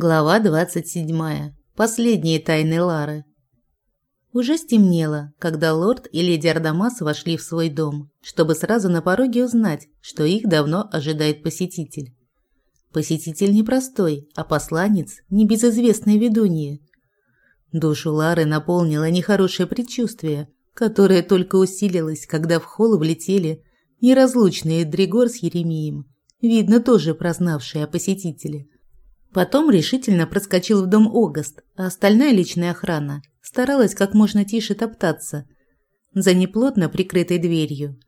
Глава 27. Последние тайны Лары. Уже стемнело, когда лорд и леди Ардамас вошли в свой дом, чтобы сразу на пороге узнать, что их давно ожидает посетитель. Посетитель непростой, а посланец небезызвестной ведуньи. Душу Лары наполнило нехорошее предчувствие, которое только усилилось, когда в холл влетели неразлучные Дригор с Еремием, видно, тоже прознавшие о посетителе – Потом решительно проскочил в дом Огаст, а остальная личная охрана старалась как можно тише топтаться за неплотно прикрытой дверью.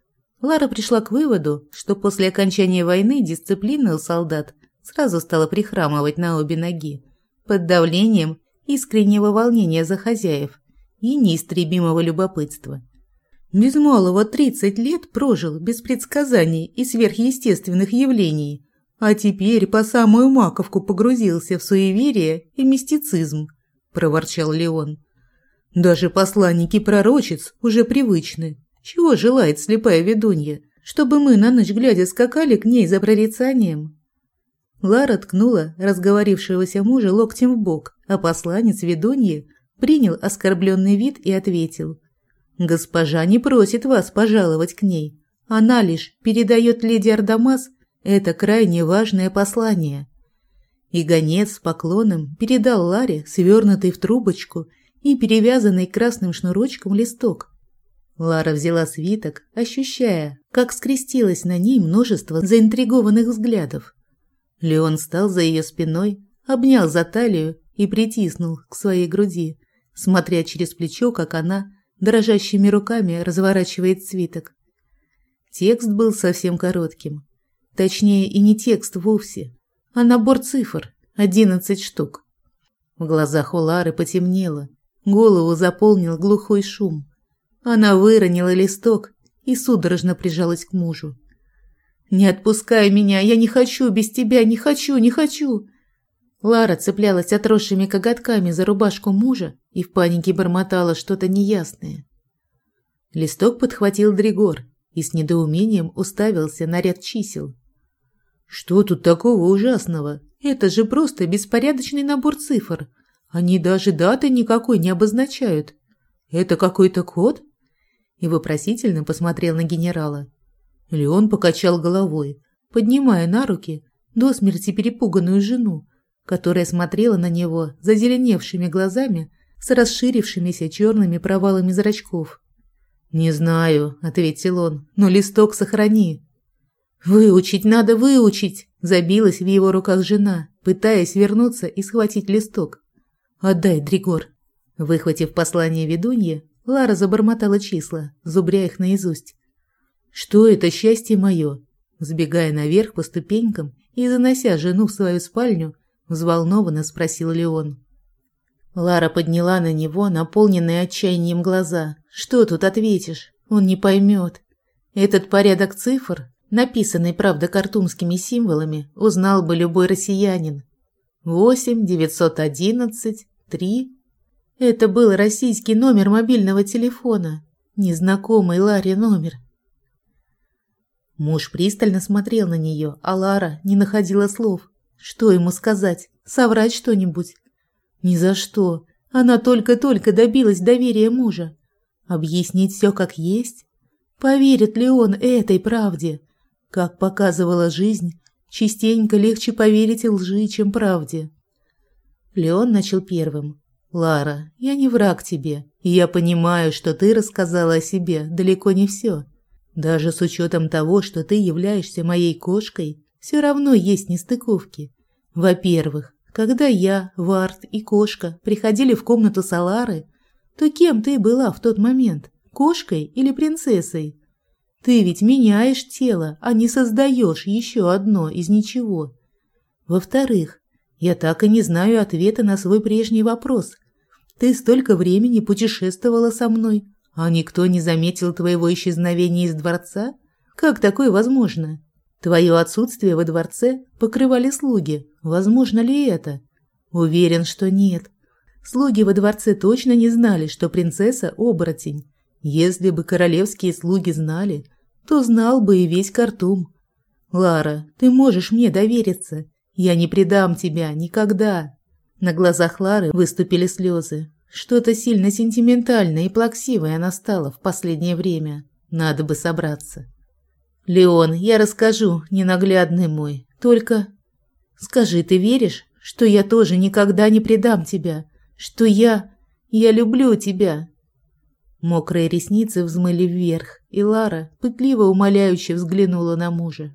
Лара пришла к выводу, что после окончания войны дисциплина у солдат сразу стала прихрамывать на обе ноги под давлением искреннего волнения за хозяев и неистребимого любопытства. Без малого 30 лет прожил без предсказаний и сверхъестественных явлений – а теперь по самую маковку погрузился в суеверие и мистицизм, проворчал Леон. Даже посланники пророчиц уже привычны. Чего желает слепая ведунья? Чтобы мы на ночь глядя скакали к ней за прорицанием? Лара ткнула разговорившегося мужа локтем в бок, а посланец ведуньи принял оскорбленный вид и ответил. «Госпожа не просит вас пожаловать к ней. Она лишь передает леди Ардамас это крайне важное послание. И гонец с поклоном передал Ларе свернутый в трубочку и перевязанный красным шнурочком листок. Лара взяла свиток, ощущая, как скрестилось на ней множество заинтригованных взглядов. Леон стал за ее спиной, обнял за талию и притиснул к своей груди, смотря через плечо, как она дрожащими руками разворачивает свиток. Текст был совсем коротким, Точнее, и не текст вовсе, а набор цифр, одиннадцать штук. В глазах у Лары потемнело, голову заполнил глухой шум. Она выронила листок и судорожно прижалась к мужу. «Не отпускай меня, я не хочу без тебя, не хочу, не хочу!» Лара цеплялась отросшими коготками за рубашку мужа и в панике бормотала что-то неясное. Листок подхватил Дригор и с недоумением уставился на ряд чисел. Что тут такого ужасного? Это же просто беспорядочный набор цифр. Они даже даты никакой не обозначают. Это какой-то код? И вопросительно посмотрел на генерала. Леон покачал головой, поднимая на руки до смерти перепуганную жену, которая смотрела на него зазеленевшими глазами с расширившимися черными провалами зрачков. «Не знаю», — ответил он, — «но листок сохрани». «Выучить надо, выучить!» – забилась в его руках жена, пытаясь вернуться и схватить листок. «Отдай, Дригор!» Выхватив послание ведунье, Лара забормотала числа, зубря их наизусть. «Что это счастье мое?» Сбегая наверх по ступенькам и занося жену в свою спальню, взволнованно спросил Леон. Лара подняла на него наполненные отчаянием глаза. «Что тут ответишь? Он не поймет. Этот порядок цифр написанный, правда, картунскими символами, узнал бы любой россиянин. 8 911 3 Это был российский номер мобильного телефона, незнакомый Ларе номер. Муж пристально смотрел на нее, а Лара не находила слов. Что ему сказать? Соврать что-нибудь? Ни за что. Она только-только добилась доверия мужа. Объяснить все как есть? Поверит ли он этой правде? Как показывала жизнь, частенько легче поверить лжи, чем правде. Леон начал первым. «Лара, я не враг тебе, и я понимаю, что ты рассказала о себе далеко не все. Даже с учетом того, что ты являешься моей кошкой, все равно есть нестыковки. Во-первых, когда я, Варт и кошка приходили в комнату Салары, то кем ты была в тот момент? Кошкой или принцессой? Ты ведь меняешь тело, а не создаешь еще одно из ничего. Во-вторых, я так и не знаю ответа на свой прежний вопрос. Ты столько времени путешествовала со мной, а никто не заметил твоего исчезновения из дворца? Как такое возможно? Твое отсутствие во дворце покрывали слуги. Возможно ли это? Уверен, что нет. Слуги во дворце точно не знали, что принцесса – оборотень. Если бы королевские слуги знали, то знал бы и весь Картум. Лара, ты можешь мне довериться. Я не предам тебя никогда. На глазах Лары выступили слезы. Что-то сильно сентиментальное и плаксивое настало в последнее время. Надо бы собраться. «Леон, я расскажу, ненаглядный мой. Только скажи, ты веришь, что я тоже никогда не предам тебя? Что я... я люблю тебя?» Мокрые ресницы взмыли вверх, и Лара пытливо умоляюще взглянула на мужа.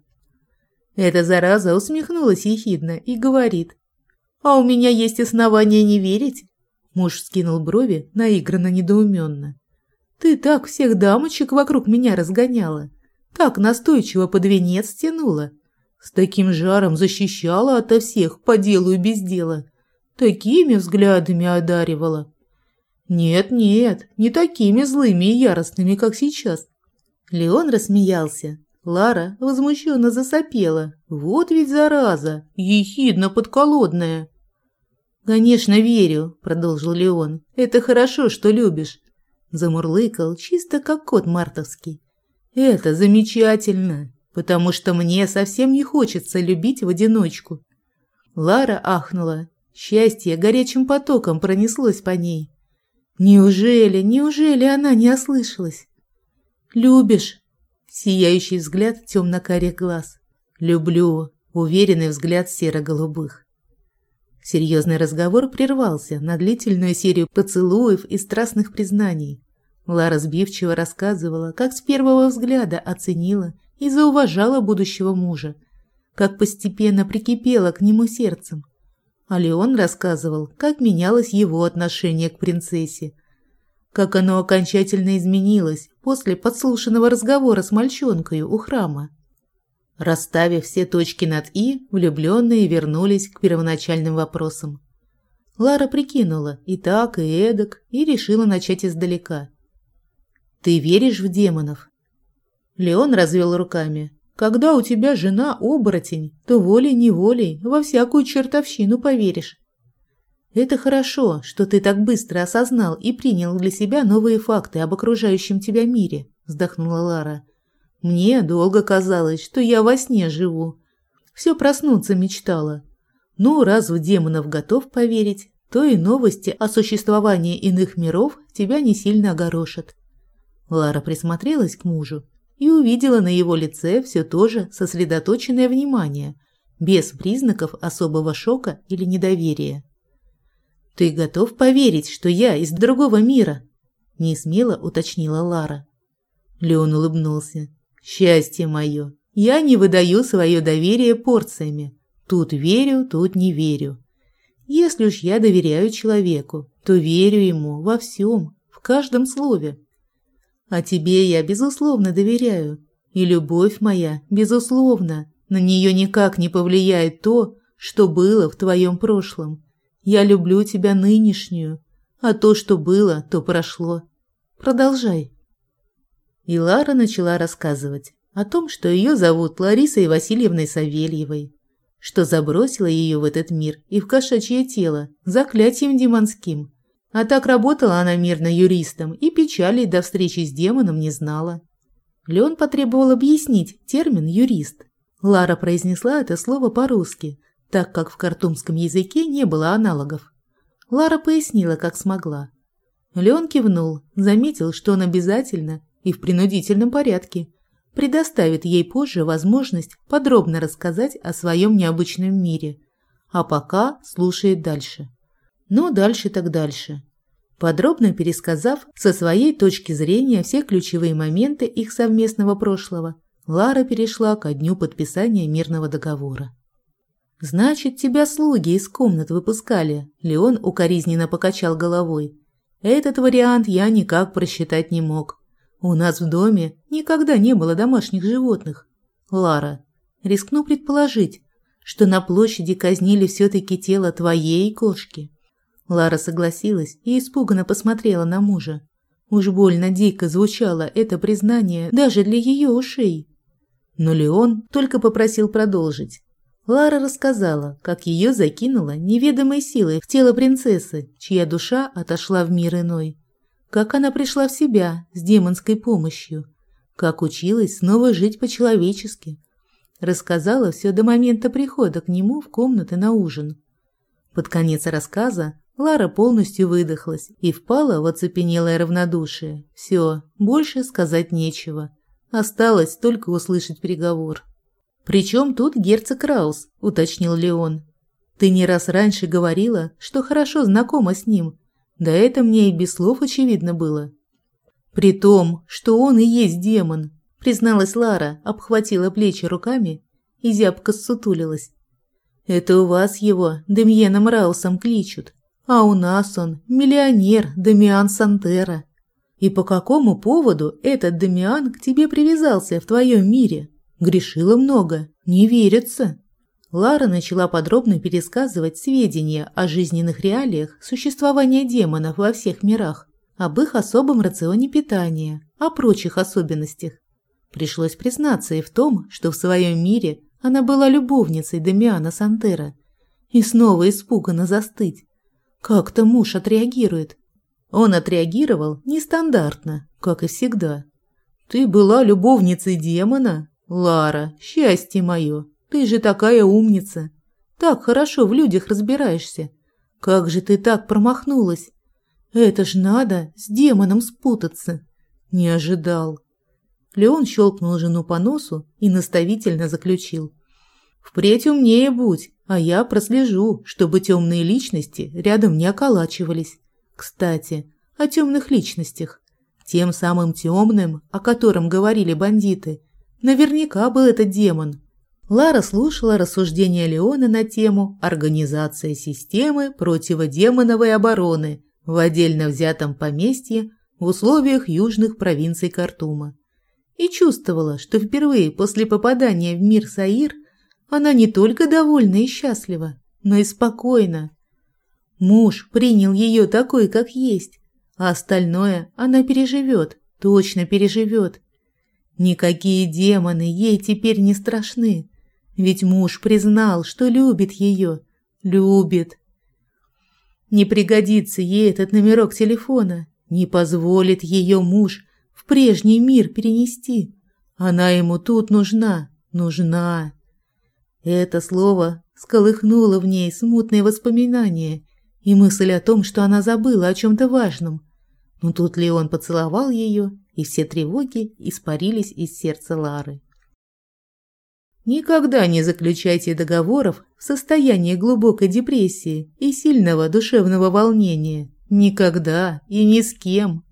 Эта зараза усмехнулась ехидно и говорит. «А у меня есть основания не верить?» Муж скинул брови, наигранно недоуменно. «Ты так всех дамочек вокруг меня разгоняла, так настойчиво под венец тянула, с таким жаром защищала ото всех по делу и без дела, такими взглядами одаривала. Нет-нет, не такими злыми и яростными, как сейчас». Леон рассмеялся. Лара возмущенно засопела. «Вот ведь зараза, ехидно подколодная!» «Конечно, верю», – продолжил Леон. «Это хорошо, что любишь». Замурлыкал, чисто как кот мартовский. «Это замечательно, потому что мне совсем не хочется любить в одиночку». Лара ахнула. Счастье горячим потоком пронеслось по ней. Неужели, неужели она не ослышалась? «Любишь?» Сияющий взгляд темно-карих глаз. «Люблю», уверенный взгляд серо-голубых. Серьезный разговор прервался на длительную серию поцелуев и страстных признаний. Лара сбивчиво рассказывала, как с первого взгляда оценила и зауважала будущего мужа, как постепенно прикипела к нему сердцем. А Леон рассказывал, как менялось его отношение к принцессе, как оно окончательно изменилось после подслушанного разговора с мальчонкой у храма. Расставив все точки над «и», влюбленные вернулись к первоначальным вопросам. Лара прикинула и так, и эдак, и решила начать издалека. «Ты веришь в демонов?» Леон развел руками. «Когда у тебя жена оборотень, то волей-неволей во всякую чертовщину поверишь. Это хорошо, что ты так быстро осознал и принял для себя новые факты об окружающем тебя мире», вздохнула Лара. Мне долго казалось, что я во сне живу. Все проснуться мечтала. Ну, раз в демонов готов поверить, то и новости о существовании иных миров тебя не сильно огорошат. Лара присмотрелась к мужу и увидела на его лице все то же сосредоточенное внимание, без признаков особого шока или недоверия. «Ты готов поверить, что я из другого мира?» – несмело уточнила Лара. Леон улыбнулся. Счастье мое, я не выдаю свое доверие порциями. Тут верю, тут не верю. Если уж я доверяю человеку, то верю ему во всем, в каждом слове. А тебе я, безусловно, доверяю. И любовь моя, безусловно, на нее никак не повлияет то, что было в твоем прошлом. Я люблю тебя нынешнюю, а то, что было, то прошло. Продолжай. И Лара начала рассказывать о том, что ее зовут Ларисой Васильевной Савельевой, что забросила ее в этот мир и в кошачье тело заклятием демонским. А так работала она мирно юристом и печали до встречи с демоном не знала. Леон потребовал объяснить термин «юрист». Лара произнесла это слово по-русски, так как в картумском языке не было аналогов. Лара пояснила, как смогла. Леон кивнул, заметил, что он обязательно и в принудительном порядке, предоставит ей позже возможность подробно рассказать о своем необычном мире, а пока слушает дальше. Но дальше так дальше. Подробно пересказав со своей точки зрения все ключевые моменты их совместного прошлого, Лара перешла ко дню подписания мирного договора. «Значит, тебя слуги из комнат выпускали», – Леон укоризненно покачал головой. «Этот вариант я никак просчитать не мог. У нас в доме никогда не было домашних животных. Лара, рискну предположить, что на площади казнили все-таки тело твоей кошки. Лара согласилась и испуганно посмотрела на мужа. Уж больно дико звучало это признание даже для ее ушей. Но Леон только попросил продолжить. Лара рассказала, как ее закинуло неведомой силой в тело принцессы, чья душа отошла в мир иной как она пришла в себя с демонской помощью, как училась снова жить по-человечески. Рассказала все до момента прихода к нему в комнаты на ужин. Под конец рассказа Лара полностью выдохлась и впала в оцепенелое равнодушие. Все, больше сказать нечего. Осталось только услышать приговор. «Причем тут герцог Краус?» – уточнил Леон. «Ты не раз раньше говорила, что хорошо знакома с ним. Да это мне и без слов очевидно было». «При том, что он и есть демон», – призналась Лара, обхватила плечи руками и зябко ссутулилась. «Это у вас его Демьеном Раусом кличут, а у нас он миллионер Дамиан Сантера. И по какому поводу этот Дамиан к тебе привязался в твоем мире? Грешила много, не верится. Лара начала подробно пересказывать сведения о жизненных реалиях существования демонов во всех мирах, об их особом рационе питания, о прочих особенностях. Пришлось признаться и в том, что в своем мире она была любовницей Дамиана Сантера. И снова испуганно застыть. Как-то муж отреагирует. Он отреагировал нестандартно, как и всегда. «Ты была любовницей демона? Лара, счастье мое, ты же такая умница. Так хорошо в людях разбираешься. Как же ты так промахнулась? Это ж надо с демоном спутаться. Не ожидал». Леон щелкнул жену по носу и наставительно заключил. «Впредь умнее будь, а я прослежу, чтобы темные личности рядом не околачивались. Кстати, о темных личностях. Тем самым темным, о котором говорили бандиты, наверняка был этот демон. Лара слушала рассуждения Леона на тему организации системы противодемоновой обороны в отдельно взятом поместье в условиях южных провинций Картума и чувствовала, что впервые после попадания в мир Саир – она не только довольна и счастлива, но и спокойна. Муж принял ее такой, как есть, а остальное она переживет, точно переживет. Никакие демоны ей теперь не страшны, ведь муж признал, что любит ее, любит. Не пригодится ей этот номерок телефона, не позволит ее муж в прежний мир перенести. Она ему тут нужна, нужна. Это слово сколыхнуло в ней смутные воспоминания и мысль о том, что она забыла о чем-то важном. Но тут Леон поцеловал ее, и все тревоги испарились из сердца Лары. Никогда не заключайте договоров в состоянии глубокой депрессии и сильного душевного волнения. Никогда и ни с кем.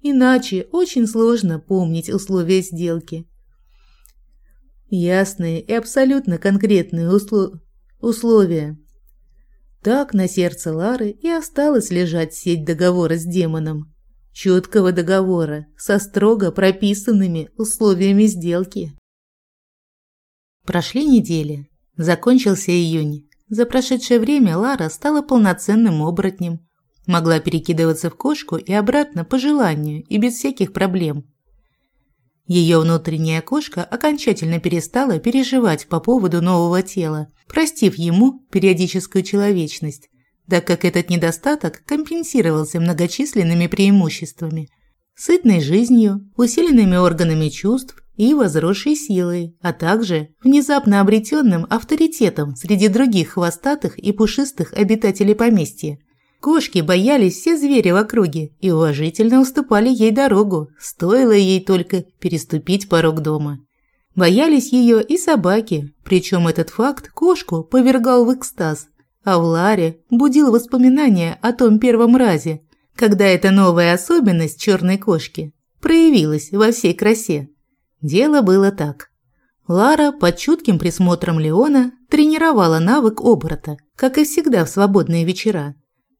Иначе очень сложно помнить условия сделки. Ясные и абсолютно конкретные услов... условия. Так на сердце Лары и осталась лежать сеть договора с демоном. Четкого договора со строго прописанными условиями сделки. Прошли недели. Закончился июнь. За прошедшее время Лара стала полноценным оборотнем. Могла перекидываться в кошку и обратно по желанию и без всяких проблем. Ее внутренняя кошка окончательно перестала переживать по поводу нового тела, простив ему периодическую человечность, так как этот недостаток компенсировался многочисленными преимуществами. Сытной жизнью, усиленными органами чувств и возросшей силой, а также внезапно обретенным авторитетом среди других хвостатых и пушистых обитателей поместья. Кошки боялись все звери в округе и уважительно уступали ей дорогу, стоило ей только переступить порог дома. Боялись ее и собаки, причем этот факт кошку повергал в экстаз, а в Ларе будил воспоминания о том первом разе, когда эта новая особенность черной кошки проявилась во всей красе. Дело было так. Лара под чутким присмотром Леона тренировала навык оборота, как и всегда в свободные вечера.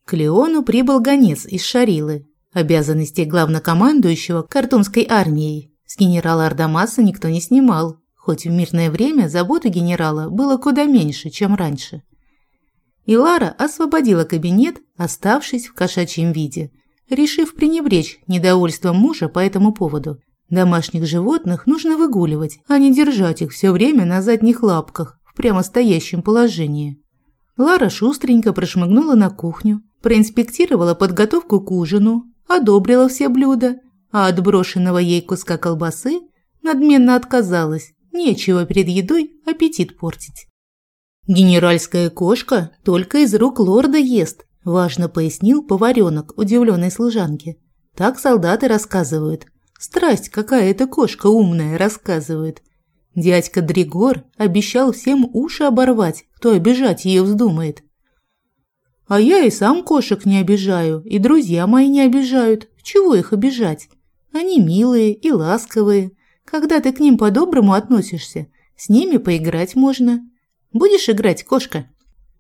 К Леону прибыл гонец из Шарилы. Обязанности главнокомандующего картумской армией с генерала Ардамаса никто не снимал, хоть в мирное время заботы генерала было куда меньше, чем раньше. И Лара освободила кабинет, оставшись в кошачьем виде, решив пренебречь недовольством мужа по этому поводу. Домашних животных нужно выгуливать, а не держать их все время на задних лапках в прямо стоящем положении. Лара шустренько прошмыгнула на кухню, проинспектировала подготовку к ужину, одобрила все блюда, а от брошенного ей куска колбасы надменно отказалась. Нечего перед едой аппетит портить. Генеральская кошка только из рук лорда ест, важно пояснил поваренок удивленной служанке. Так солдаты рассказывают. Страсть какая эта кошка умная рассказывает. Дядька Дригор обещал всем уши оборвать, кто обижать ее вздумает. А я и сам кошек не обижаю, и друзья мои не обижают. Чего их обижать? Они милые и ласковые. Когда ты к ним по-доброму относишься, с ними поиграть можно. Будешь играть, кошка?»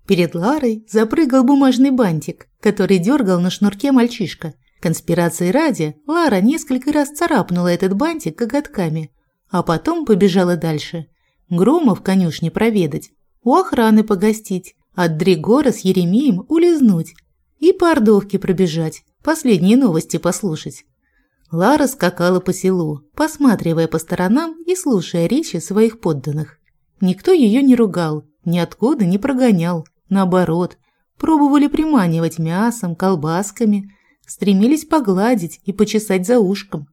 Перед Ларой запрыгал бумажный бантик, который дергал на шнурке мальчишка. Конспирации ради, Лара несколько раз царапнула этот бантик коготками, а потом побежала дальше. Грома в конюшне проведать, у охраны погостить, от Дригора с Еремеем улизнуть и по Ордовке пробежать, последние новости послушать. Лара скакала по селу, посматривая по сторонам и слушая речи своих подданных. Никто ее не ругал, ниоткуда не прогонял, наоборот, пробовали приманивать мясом, колбасками, стремились погладить и почесать за ушком.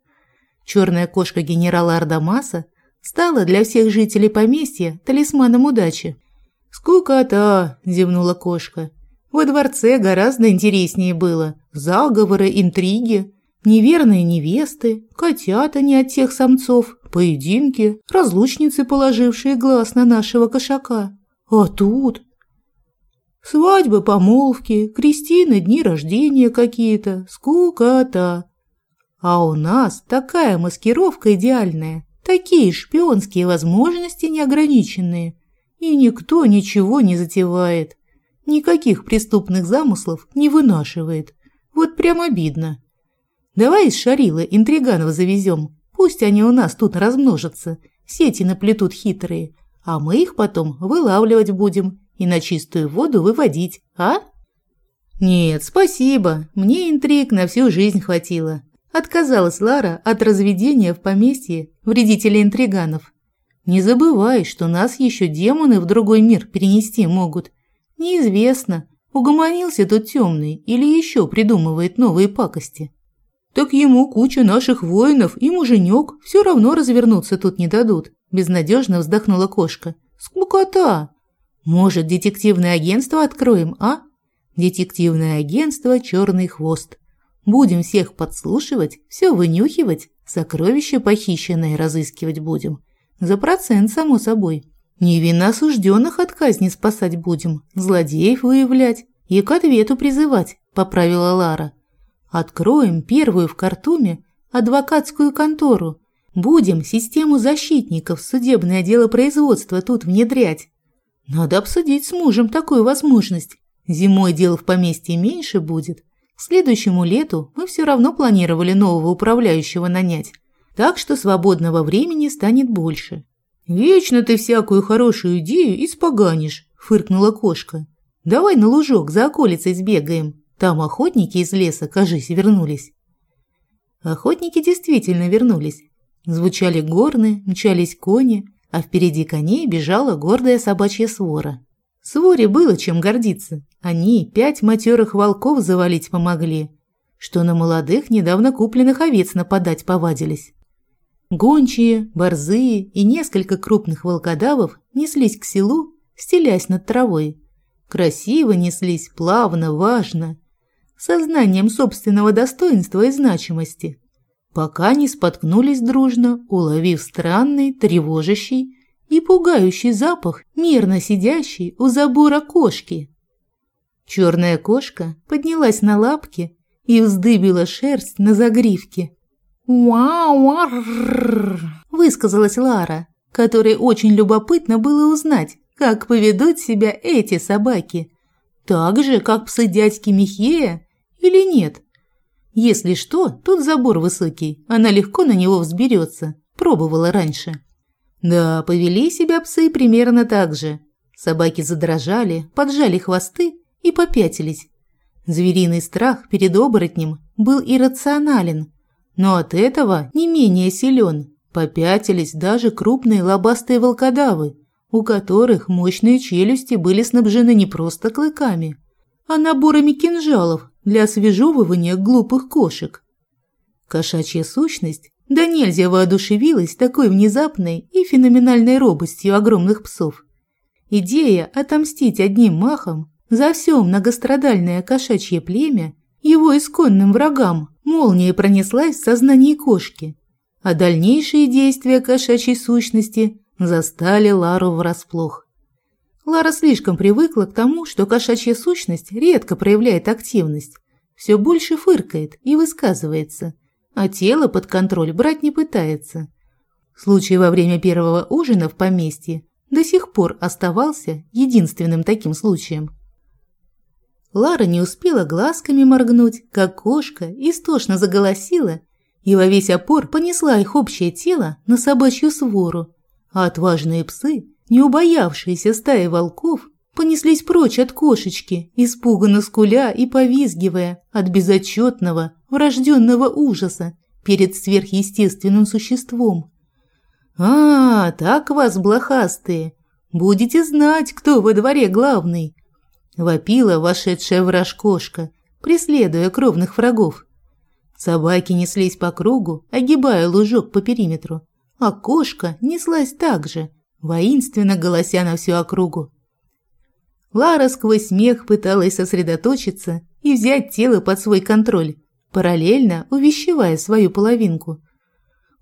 Черная кошка генерала Ардамаса стала для всех жителей поместья талисманом удачи. «Скукота!» – зевнула кошка. «Во дворце гораздо интереснее было. Заговоры, интриги, Неверные невесты, котята не от тех самцов, поединки, разлучницы, положившие глаз на нашего кошака. А тут... Свадьбы, помолвки, крестины, дни рождения какие-то, скукота. А у нас такая маскировка идеальная, такие шпионские возможности неограниченные. И никто ничего не затевает. Никаких преступных замыслов не вынашивает. Вот прям обидно. Давай из Шарила интриганов завезем. Пусть они у нас тут размножатся, сети наплетут хитрые, а мы их потом вылавливать будем и на чистую воду выводить, а? Нет, спасибо, мне интриг на всю жизнь хватило. Отказалась Лара от разведения в поместье вредителей интриганов. Не забывай, что нас еще демоны в другой мир перенести могут. Неизвестно, угомонился тут темный или еще придумывает новые пакости. Так ему куча наших воинов и муженек все равно развернуться тут не дадут. Безнадежно вздохнула кошка. Скукота! Может, детективное агентство откроем, а? Детективное агентство «Черный хвост». Будем всех подслушивать, все вынюхивать, сокровища похищенные разыскивать будем. За процент, само собой. Невинно осужденных от казни спасать будем, злодеев выявлять и к ответу призывать, поправила Лара. Откроем первую в Картуме адвокатскую контору. Будем систему защитников судебное дело производства тут внедрять. Надо обсудить с мужем такую возможность. Зимой дел в поместье меньше будет. К следующему лету мы все равно планировали нового управляющего нанять. Так что свободного времени станет больше. «Вечно ты всякую хорошую идею испоганишь», – фыркнула кошка. «Давай на лужок за околицей сбегаем. Там охотники из леса, кажись, вернулись. Охотники действительно вернулись. Звучали горны, мчались кони, а впереди коней бежала гордая собачья свора. Своре было чем гордиться. Они пять матерых волков завалить помогли, что на молодых, недавно купленных овец нападать повадились. Гончие, борзые и несколько крупных волкодавов неслись к селу, стелясь над травой. Красиво неслись, плавно, важно сознанием собственного достоинства и значимости, пока не споткнулись дружно, уловив странный, тревожащий и пугающий запах, мирно сидящий у забора кошки. Черная кошка поднялась на лапки и вздыбила шерсть на загривке. «Вау!» – высказалась Лара, которой очень любопытно было узнать, как поведут себя эти собаки. Так же, как псы дядьки Михея или нет? Если что, тут забор высокий, она легко на него взберется. Пробовала раньше. Да, повели себя псы примерно так же. Собаки задрожали, поджали хвосты и попятились. Звериный страх перед оборотнем был иррационален, но от этого не менее силен. Попятились даже крупные лобастые волкодавы, у которых мощные челюсти были снабжены не просто клыками, а наборами кинжалов для освежевывания глупых кошек. Кошачья сущность да нельзя воодушевилась такой внезапной и феноменальной робостью огромных псов. Идея отомстить одним махом за все многострадальное кошачье племя его исконным врагам молнией пронеслась в сознании кошки, а дальнейшие действия кошачьей сущности застали Лару врасплох. Лара слишком привыкла к тому, что кошачья сущность редко проявляет активность, все больше фыркает и высказывается, а тело под контроль брать не пытается. Случай во время первого ужина в поместье до сих пор оставался единственным таким случаем. Лара не успела глазками моргнуть, как кошка истошно заголосила и во весь опор понесла их общее тело на собачью свору, а отважные псы, не убоявшиеся стаи волков, понеслись прочь от кошечки, испуганно скуля и повизгивая от безотчетного, врожденного ужаса перед сверхъестественным существом. «А, так вас, блохастые! Будете знать, кто во дворе главный!» Вопила вошедшая в раж кошка, преследуя кровных врагов. Собаки неслись по кругу, огибая лужок по периметру, а кошка неслась так же, воинственно голося на всю округу. Лара сквозь смех пыталась сосредоточиться и взять тело под свой контроль, параллельно увещевая свою половинку.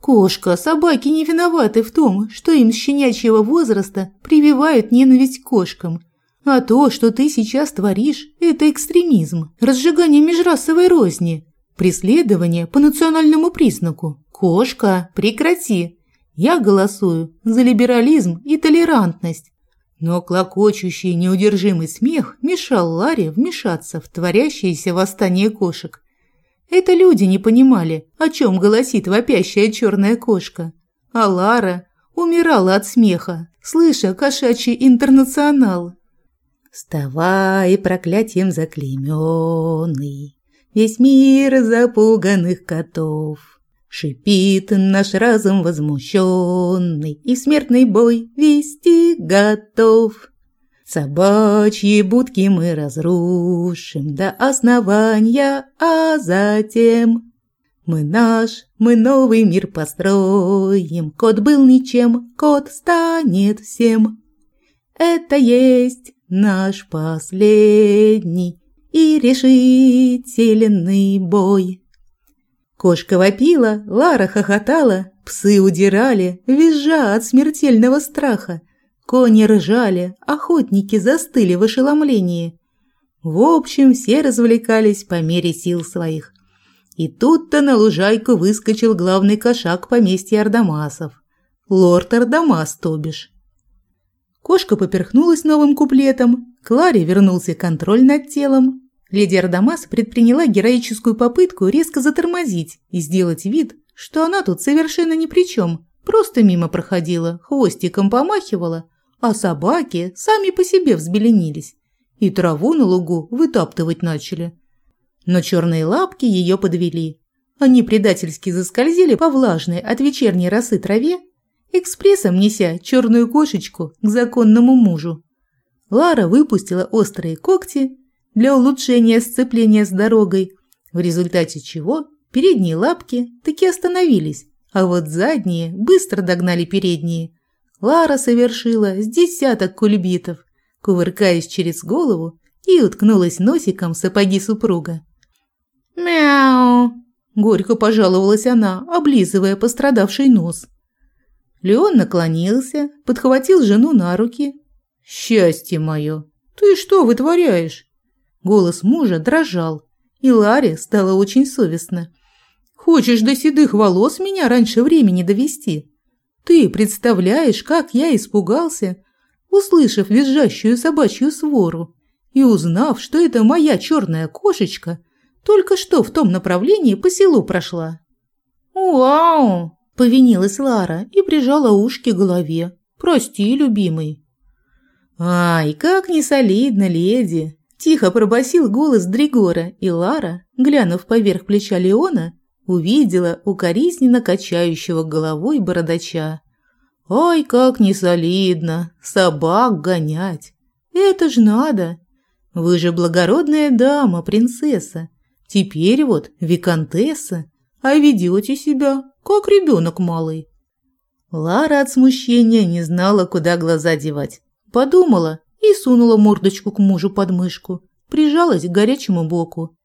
«Кошка, собаки не виноваты в том, что им с щенячьего возраста прививают ненависть кошкам – а то, что ты сейчас творишь, это экстремизм, разжигание межрасовой розни, преследование по национальному признаку. Кошка, прекрати. Я голосую за либерализм и толерантность. Но клокочущий неудержимый смех мешал Ларе вмешаться в творящееся восстание кошек. Это люди не понимали, о чем голосит вопящая черная кошка. А Лара умирала от смеха, слыша кошачий интернационал. Вставай, проклятием заклеймённый, Весь мир запуганных котов. Шипит наш разум возмущенный И смертный бой вести готов. Собачьи будки мы разрушим До основания, а затем Мы наш, мы новый мир построим. Кот был ничем, кот станет всем. Это есть наш последний и решительный бой. Кошка вопила, Лара хохотала, псы удирали, визжа от смертельного страха. Кони ржали, охотники застыли в ошеломлении. В общем, все развлекались по мере сил своих. И тут-то на лужайку выскочил главный кошак поместья Ардамасов. Лорд Ардамас, то бишь. Кошка поперхнулась новым куплетом, Кларе вернулся контроль над телом. Леди Ардамас предприняла героическую попытку резко затормозить и сделать вид, что она тут совершенно ни при чем, просто мимо проходила, хвостиком помахивала, а собаки сами по себе взбеленились и траву на лугу вытаптывать начали. Но черные лапки ее подвели. Они предательски заскользили по влажной от вечерней росы траве экспрессом неся черную кошечку к законному мужу. Лара выпустила острые когти для улучшения сцепления с дорогой, в результате чего передние лапки таки остановились, а вот задние быстро догнали передние. Лара совершила с десяток кульбитов, кувыркаясь через голову и уткнулась носиком в сапоги супруга. «Мяу!» – горько пожаловалась она, облизывая пострадавший нос. Леон наклонился, подхватил жену на руки. «Счастье мое! Ты что вытворяешь?» Голос мужа дрожал, и Ларе стало очень совестно. «Хочешь до седых волос меня раньше времени довести? Ты представляешь, как я испугался, услышав визжащую собачью свору и узнав, что это моя черная кошечка только что в том направлении по селу прошла?» «Вау!» Повинилась Лара и прижала ушки к голове. «Прости, любимый». «Ай, как не солидно, леди!» Тихо пробасил голос Дригора, и Лара, глянув поверх плеча Леона, увидела укоризненно качающего головой бородача. «Ай, как не солидно! Собак гонять! Это ж надо! Вы же благородная дама, принцесса! Теперь вот виконтесса, а ведете себя как ребенок малый. Лара от смущения не знала, куда глаза девать. подумала и сунула мордочку к мужу под мышку, прижалась к горячему боку.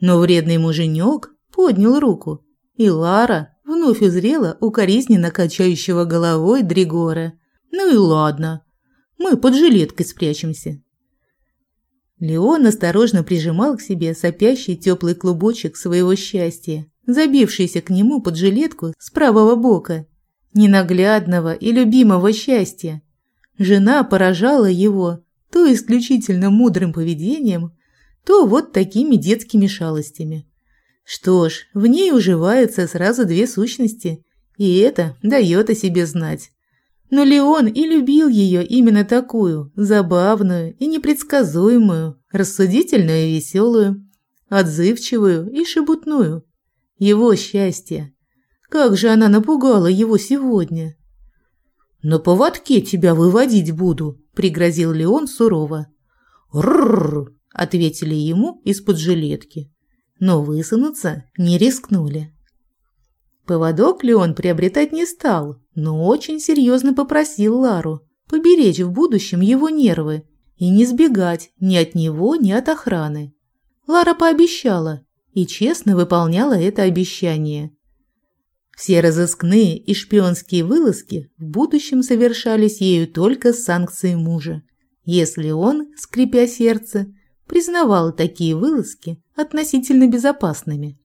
Но вредный муженек поднял руку, и Лара вновь узрела укоризненно качающего головой Дригора. «Ну и ладно, мы под жилеткой спрячемся». Леон осторожно прижимал к себе сопящий теплый клубочек своего счастья, забившийся к нему под жилетку с правого бока. Ненаглядного и любимого счастья. Жена поражала его то исключительно мудрым поведением, то вот такими детскими шалостями. Что ж, в ней уживаются сразу две сущности, и это дает о себе знать. Но Леон и любил ее именно такую, забавную и непредсказуемую, рассудительную и веселую, отзывчивую и шебутную. Его счастье. Как же она напугала его сегодня. «На поводке тебя выводить буду», – пригрозил Леон сурово. «Рррр», – ответили ему из-под жилетки но высунуться не рискнули. Поводок Леон приобретать не стал, но очень серьезно попросил Лару поберечь в будущем его нервы и не сбегать ни от него, ни от охраны. Лара пообещала и честно выполняла это обещание. Все разыскные и шпионские вылазки в будущем совершались ею только с санкцией мужа, если он, скрипя сердце, признавал такие вылазки относительно безопасными.